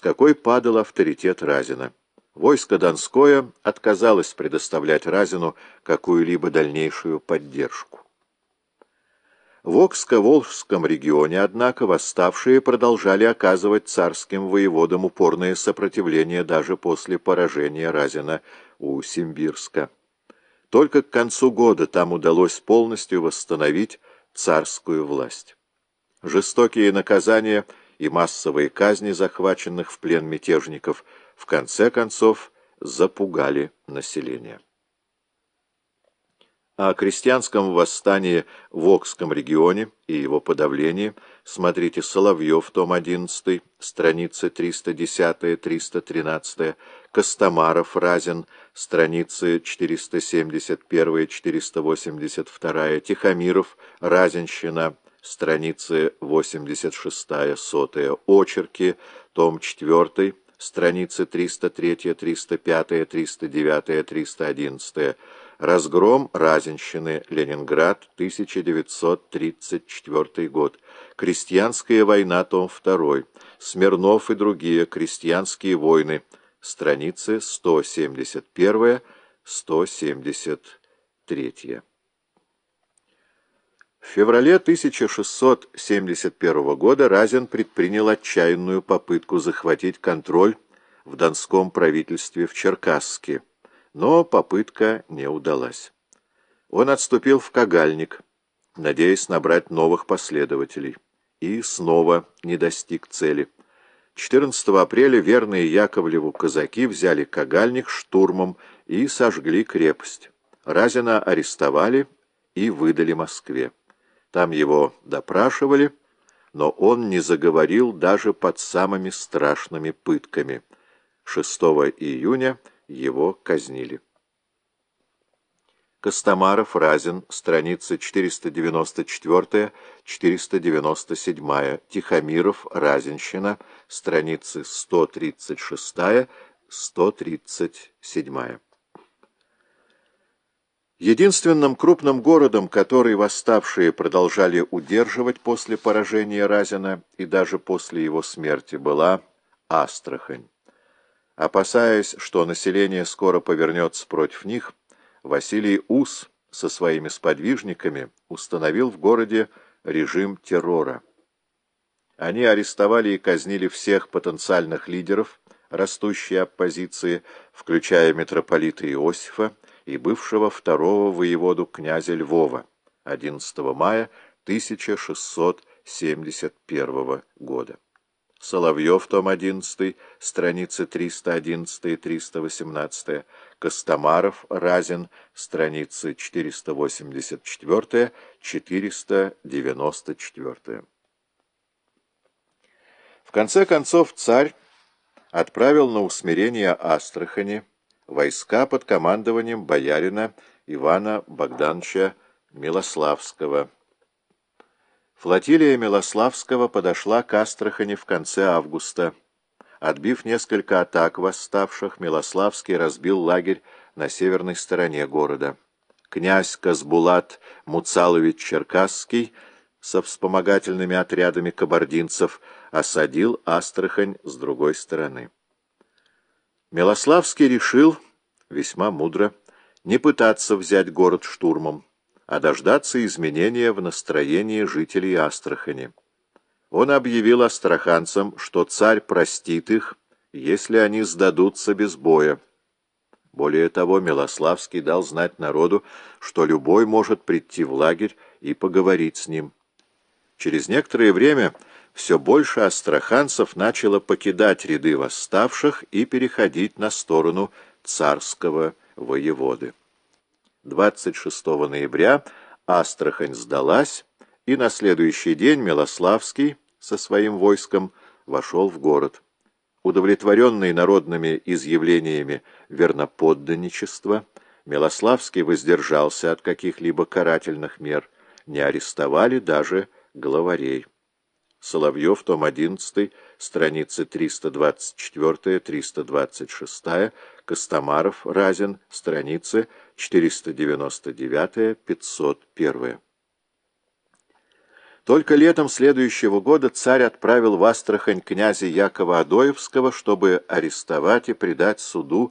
с какой падал авторитет Разина. Войско Донское отказалось предоставлять Разину какую-либо дальнейшую поддержку. В Окско-Волжском регионе, однако, восставшие продолжали оказывать царским воеводам упорное сопротивление даже после поражения Разина у Симбирска. Только к концу года там удалось полностью восстановить царскую власть. Жестокие наказания и массовые казни захваченных в плен мятежников в конце концов запугали население. О крестьянском восстании в Окском регионе и его подавлении смотрите Соловьев, том 11, страницы 310-313, Костомаров, Разин, страницы 471-482, Тихомиров, Разинщина, страницы 86-100, Очерки, том 4, страницы 303, 305, 309, 311, Разгром Разинщины, Ленинград, 1934 год. Крестьянская война, том 2. Смирнов и другие. Крестьянские войны. Страницы 171-173. В феврале 1671 года Разин предпринял отчаянную попытку захватить контроль в Донском правительстве в Черкасске но попытка не удалась. Он отступил в Кагальник, надеясь набрать новых последователей, и снова не достиг цели. 14 апреля верные Яковлеву казаки взяли Кагальник штурмом и сожгли крепость. Разина арестовали и выдали Москве. Там его допрашивали, но он не заговорил даже под самыми страшными пытками. 6 июня его казнили. Костомаров, Разин, страницы 494-497, Тихомиров, Разинщина, страницы 136-137. Единственным крупным городом, который восставшие продолжали удерживать после поражения Разина и даже после его смерти, была Астрахань. Опасаясь, что население скоро повернется против них, Василий Ус со своими сподвижниками установил в городе режим террора. Они арестовали и казнили всех потенциальных лидеров растущей оппозиции, включая митрополита Иосифа и бывшего второго воеводу князя Львова 11 мая 1671 года. Соловьев, том 11, страницы 311-318, Костомаров, Разин, страницы 484-494. В конце концов царь отправил на усмирение Астрахани войска под командованием боярина Ивана Богдановича Милославского, Флотилия Милославского подошла к Астрахани в конце августа. Отбив несколько атак восставших, Милославский разбил лагерь на северной стороне города. Князь Казбулат Муцалович Черкасский со вспомогательными отрядами кабардинцев осадил Астрахань с другой стороны. Милославский решил, весьма мудро, не пытаться взять город штурмом а дождаться изменения в настроении жителей Астрахани. Он объявил астраханцам, что царь простит их, если они сдадутся без боя. Более того, Милославский дал знать народу, что любой может прийти в лагерь и поговорить с ним. Через некоторое время все больше астраханцев начало покидать ряды восставших и переходить на сторону царского воеводы. 26 ноября Астрахань сдалась, и на следующий день Милославский со своим войском вошел в город. Удовлетворенный народными изъявлениями верноподданничества, Милославский воздержался от каких-либо карательных мер, не арестовали даже главарей. Соловьев, том 11, страницы 324-326, Костомаров, Разин, страницы 499-501. Только летом следующего года царь отправил в Астрахань князя Якова Адоевского, чтобы арестовать и предать суду